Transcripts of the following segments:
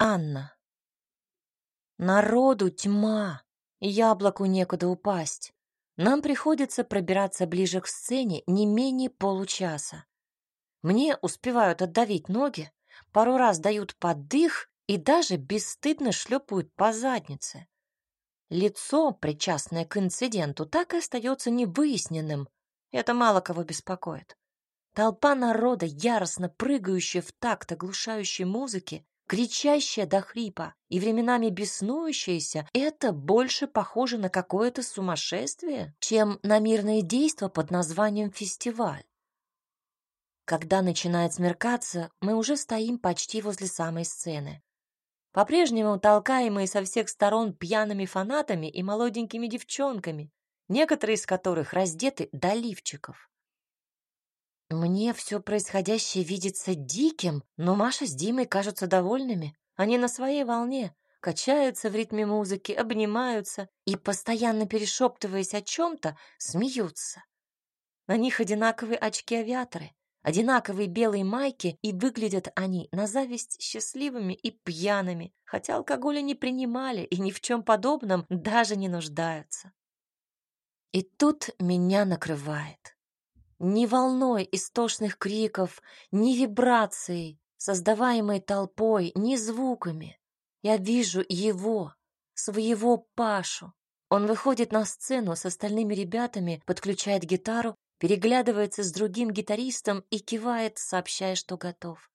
Анна. Народу тьма, яблоку некуда упасть. Нам приходится пробираться ближе к сцене не менее получаса. Мне успевают отдавить ноги, пару раз дают поддых и даже бесстыдно шлепают по заднице. Лицо, причастное к инциденту, так и остается невыясненным. Это мало кого беспокоит. Толпа народа, яростно прыгающая в такт оглушающей музыки, кричащая до хрипа и временами беснующаяся, это больше похоже на какое-то сумасшествие, чем на мирное действо под названием фестиваль. Когда начинает смеркаться, мы уже стоим почти возле самой сцены. По-прежнему толкаемые со всех сторон пьяными фанатами и молоденькими девчонками, некоторые из которых раздеты до лифчиков. Мне все происходящее видится диким, но Маша с Димой кажутся довольными. Они на своей волне, качаются в ритме музыки, обнимаются и, постоянно перешептываясь о чем-то, смеются. На них одинаковые очки-авиаторы, одинаковые белые майки, и выглядят они на зависть счастливыми и пьяными, хотя алкоголя не принимали и ни в чем подобном даже не нуждаются. И тут меня накрывает. Ни волной истошных криков, ни вибрацией, создаваемой толпой, ни звуками. Я вижу его, своего Пашу. Он выходит на сцену с остальными ребятами, подключает гитару, переглядывается с другим гитаристом и кивает, сообщая, что готов.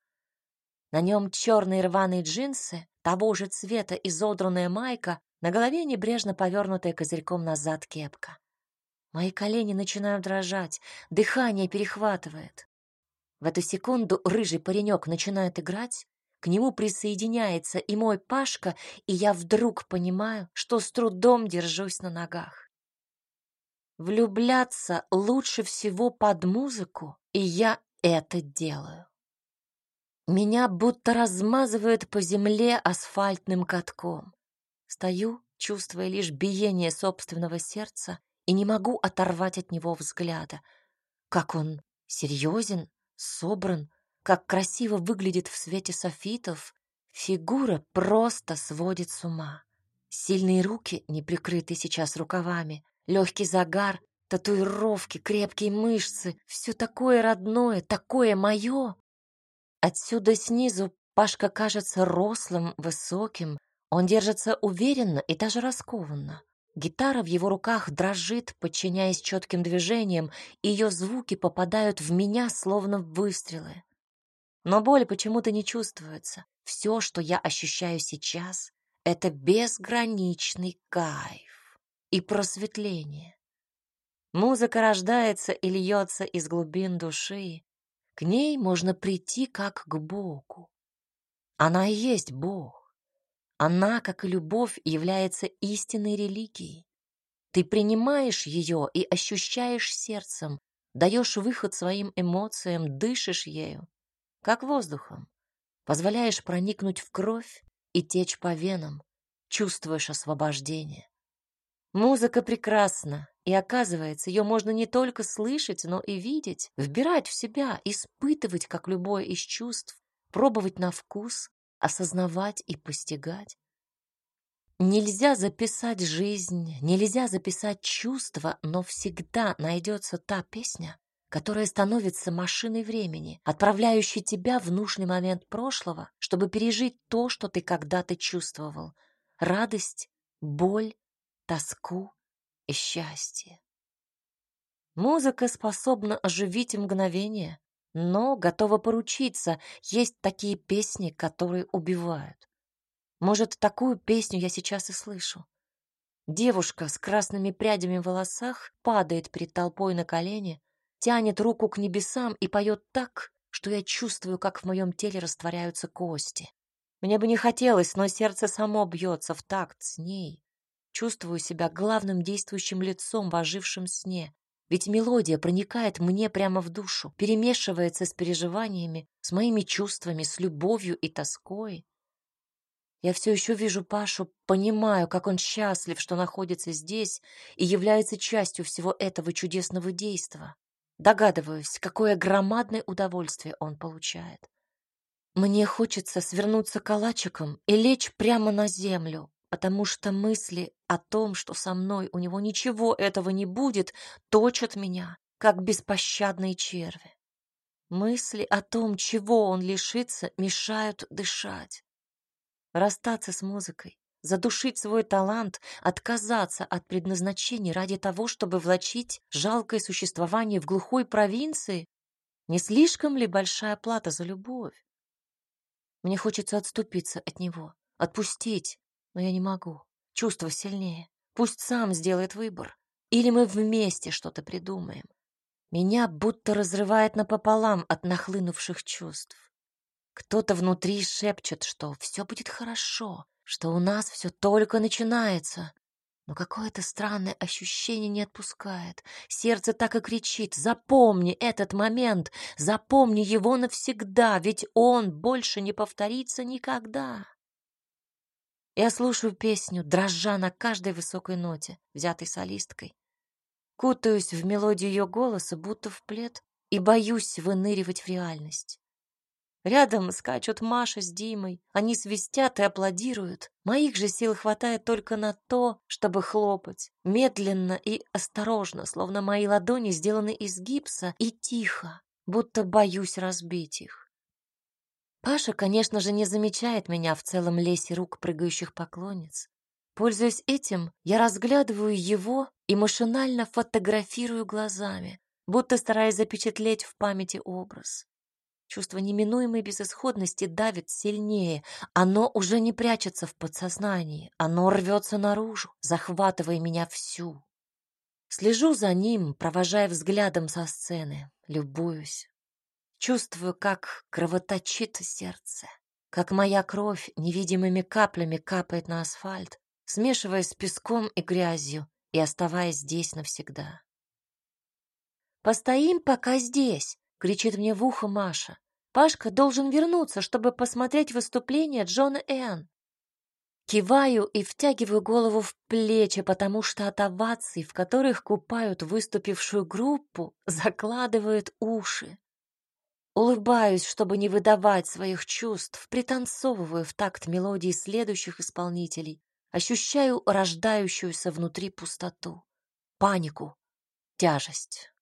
На нем черные рваные джинсы, того же цвета изодранная майка, на голове небрежно повернутая козырьком назад кепка. Мои колени начинают дрожать, дыхание перехватывает. В эту секунду рыжий паренек начинает играть, к нему присоединяется и мой Пашка, и я вдруг понимаю, что с трудом держусь на ногах. Влюбляться лучше всего под музыку, и я это делаю. Меня будто размазывает по земле асфальтным катком. Стою, чувствуя лишь биение собственного сердца и не могу оторвать от него взгляда. Как он серьезен, собран, как красиво выглядит в свете софитов. Фигура просто сводит с ума. Сильные руки, не прикрытые сейчас рукавами, легкий загар, татуировки, крепкие мышцы, все такое родное, такое мое. Отсюда снизу Пашка кажется рослым, высоким, он держится уверенно и даже раскованно. Гитара в его руках дрожит, подчиняясь четким движениям, и ее звуки попадают в меня, словно выстрелы. Но боль почему-то не чувствуется. Все, что я ощущаю сейчас, это безграничный кайф и просветление. Музыка рождается и льется из глубин души. К ней можно прийти как к Богу. Она и есть Бог. Она, как и любовь, является истинной религией. Ты принимаешь ее и ощущаешь сердцем, даешь выход своим эмоциям, дышишь ею, как воздухом. Позволяешь проникнуть в кровь и течь по венам, чувствуешь освобождение. Музыка прекрасна, и оказывается, ее можно не только слышать, но и видеть, вбирать в себя, испытывать, как любое из чувств, пробовать на вкус, осознавать и постигать. Нельзя записать жизнь, нельзя записать чувства, но всегда найдется та песня, которая становится машиной времени, отправляющей тебя в нужный момент прошлого, чтобы пережить то, что ты когда-то чувствовал. Радость, боль, тоску и счастье. Музыка способна оживить мгновение, но готова поручиться, есть такие песни, которые убивают. Может, такую песню я сейчас и слышу. Девушка с красными прядями в волосах падает перед толпой на колени, тянет руку к небесам и поет так, что я чувствую, как в моем теле растворяются кости. Мне бы не хотелось, но сердце само бьется в такт с ней. Чувствую себя главным действующим лицом в ожившем сне, ведь мелодия проникает мне прямо в душу, перемешивается с переживаниями, с моими чувствами, с любовью и тоской. Я все еще вижу Пашу, понимаю, как он счастлив, что находится здесь и является частью всего этого чудесного действа. Догадываюсь, какое громадное удовольствие он получает. Мне хочется свернуться калачиком и лечь прямо на землю, потому что мысли о том, что со мной у него ничего этого не будет, точат меня, как беспощадные черви. Мысли о том, чего он лишится, мешают дышать. Расстаться с музыкой, задушить свой талант, отказаться от предназначения ради того, чтобы влачить жалкое существование в глухой провинции, не слишком ли большая плата за любовь? Мне хочется отступиться от него, отпустить, но я не могу. Чувство сильнее. Пусть сам сделает выбор. Или мы вместе что-то придумаем. Меня будто разрывает напополам от нахлынувших чувств. Кто-то внутри шепчет, что все будет хорошо, что у нас все только начинается. Но какое-то странное ощущение не отпускает. Сердце так и кричит: "Запомни этот момент, запомни его навсегда, ведь он больше не повторится никогда". Я слушаю песню, дрожа на каждой высокой ноте, взятой солисткой. Кутаюсь в мелодию ее голоса, будто в плед, и боюсь выныривать в реальность. Рядом скачут Маша с Димой. Они свистят и аплодируют. Моих же сил хватает только на то, чтобы хлопать. Медленно и осторожно, словно мои ладони сделаны из гипса, и тихо, будто боюсь разбить их. Паша, конечно же, не замечает меня в целом лесе рук прыгающих поклонниц. Пользуясь этим, я разглядываю его и машинально фотографирую глазами, будто стараясь запечатлеть в памяти образ. Чувство неминуемой безысходности давит сильнее. Оно уже не прячется в подсознании. Оно рвется наружу, захватывая меня всю. Слежу за ним, провожая взглядом со сцены, любуюсь. Чувствую, как кровоточит сердце, как моя кровь невидимыми каплями капает на асфальт, смешиваясь с песком и грязью и оставаясь здесь навсегда. «Постоим пока здесь!» — кричит мне в ухо Маша. Пашка должен вернуться, чтобы посмотреть выступление Джона Энн. Киваю и втягиваю голову в плечи, потому что от оваций, в которых купают выступившую группу, закладывают уши. Улыбаюсь, чтобы не выдавать своих чувств, пританцовываю в такт мелодии следующих исполнителей, ощущаю рождающуюся внутри пустоту, панику, тяжесть.